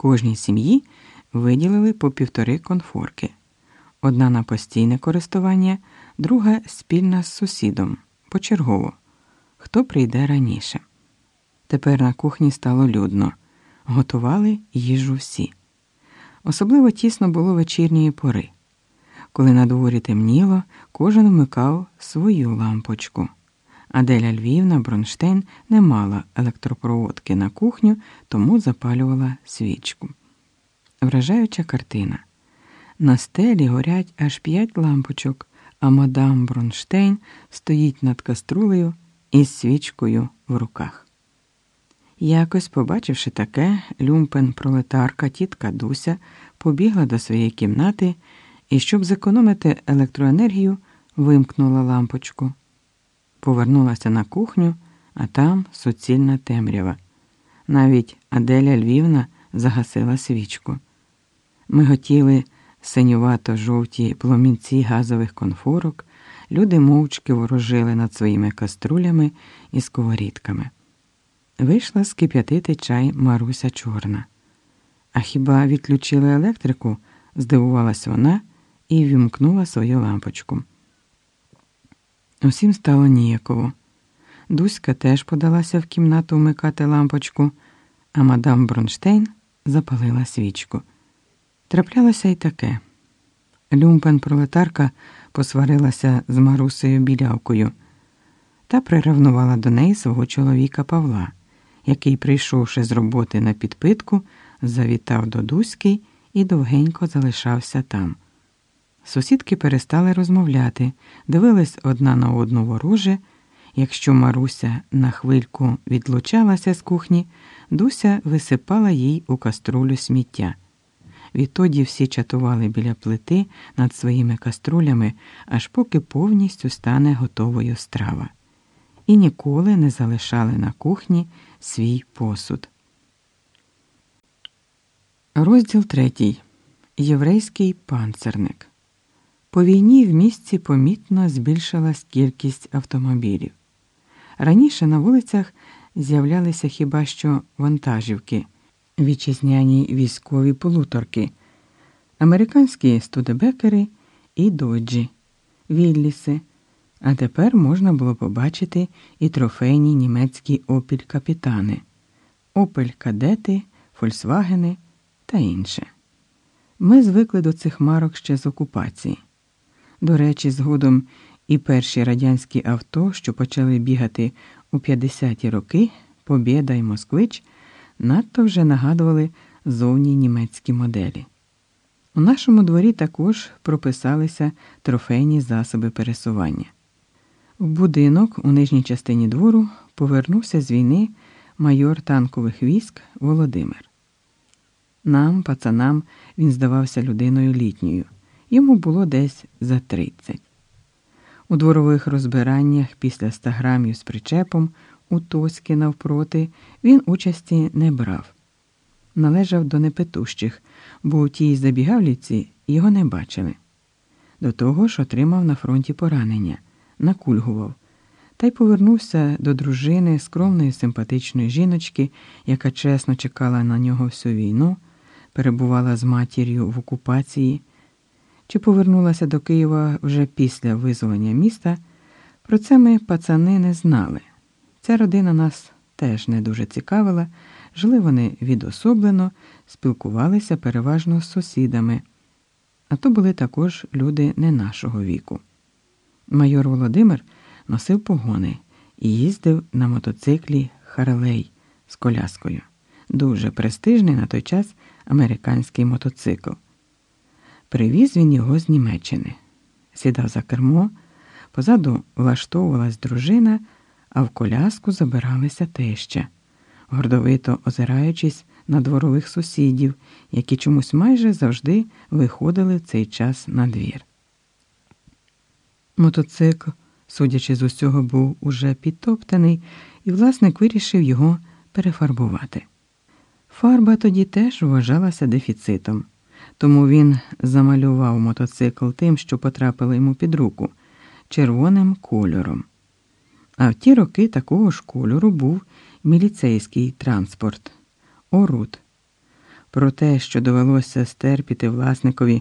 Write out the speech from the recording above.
Кожній сім'ї виділили по півтори конфорки. Одна на постійне користування, друга спільна з сусідом, почергово. Хто прийде раніше. Тепер на кухні стало людно, готували їжу всі. Особливо тісно було вечірньої пори. Коли на дворі темніло, кожен вмикав свою лампочку. Аделя Львівна Бронштейн не мала електропроводки на кухню, тому запалювала свічку. Вражаюча картина. На стелі горять аж п'ять лампочок, а мадам Бронштейн стоїть над каструлею із свічкою в руках. Якось, побачивши таке, люмпен пролетарка тітка Дуся побігла до своєї кімнати і, щоб зекономити електроенергію, вимкнула лампочку. Повернулася на кухню, а там суцільна темрява. Навіть Аделя Львівна загасила свічку. Ми хотіли синювато жовті пломінці газових конфорок, люди мовчки ворожили над своїми каструлями і сковорідками. Вийшла скип'ятити чай Маруся Чорна. А хіба відключили електрику? здивувалась вона і вімкнула свою лампочку. Усім стало ніяково. Дуська теж подалася в кімнату вмикати лампочку, а мадам Бронштейн запалила свічку. Траплялося й таке. Люмпен пролетарка посварилася з Марусею білявкою та приревнувала до неї свого чоловіка Павла, який, прийшовши з роботи на підпитку, завітав до Дуськи і довгенько залишався там. Сусідки перестали розмовляти, дивились одна на одну вороже. Якщо Маруся на хвильку відлучалася з кухні, Дуся висипала їй у каструлю сміття. Відтоді всі чатували біля плити над своїми каструлями, аж поки повністю стане готовою страва, і ніколи не залишали на кухні свій посуд. Розділ третій. Єврейський панцерник. По війні в місті помітно збільшилась кількість автомобілів. Раніше на вулицях з'являлися хіба що вантажівки, вітчизняні військові полуторки, американські студебекери і доджі, Вілліси, а тепер можна було побачити і трофейні німецькі опіль капітани, опель кадети, фольксвагени та інше. Ми звикли до цих марок ще з окупації. До речі, згодом і перші радянські авто, що почали бігати у 50-ті роки, Побєда і Москвич, надто вже нагадували зовні німецькі моделі. У нашому дворі також прописалися трофейні засоби пересування. В будинок у нижній частині двору повернувся з війни майор танкових військ Володимир. Нам, пацанам, він здавався людиною літньою. Йому було десь за тридцять. У дворових розбираннях після ста грамів з причепом у Тоськи навпроти він участі не брав. Належав до непетущих, бо у тій забігавліці його не бачили. До того ж отримав на фронті поранення, накульгував, та й повернувся до дружини скромної симпатичної жіночки, яка чесно чекала на нього всю війну, перебувала з матір'ю в окупації. Чи повернулася до Києва вже після визволення міста, про це ми, пацани, не знали. Ця родина нас теж не дуже цікавила, жили вони відособлено, спілкувалися переважно з сусідами, а то були також люди не нашого віку. Майор Володимир носив погони і їздив на мотоциклі Харлей з коляскою. Дуже престижний на той час американський мотоцикл. Привіз він його з Німеччини, сідав за кермо, позаду влаштовувалась дружина, а в коляску забиралися теща, гордовито озираючись на дворових сусідів, які чомусь майже завжди виходили в цей час на двір. Мотоцикл, судячи з усього, був уже підтоптаний, і власник вирішив його перефарбувати. Фарба тоді теж вважалася дефіцитом. Тому він замалював мотоцикл тим, що потрапило йому під руку, червоним кольором. А в ті роки такого ж кольору був міліцейський транспорт Орут. про те, що довелося стерпіти власникові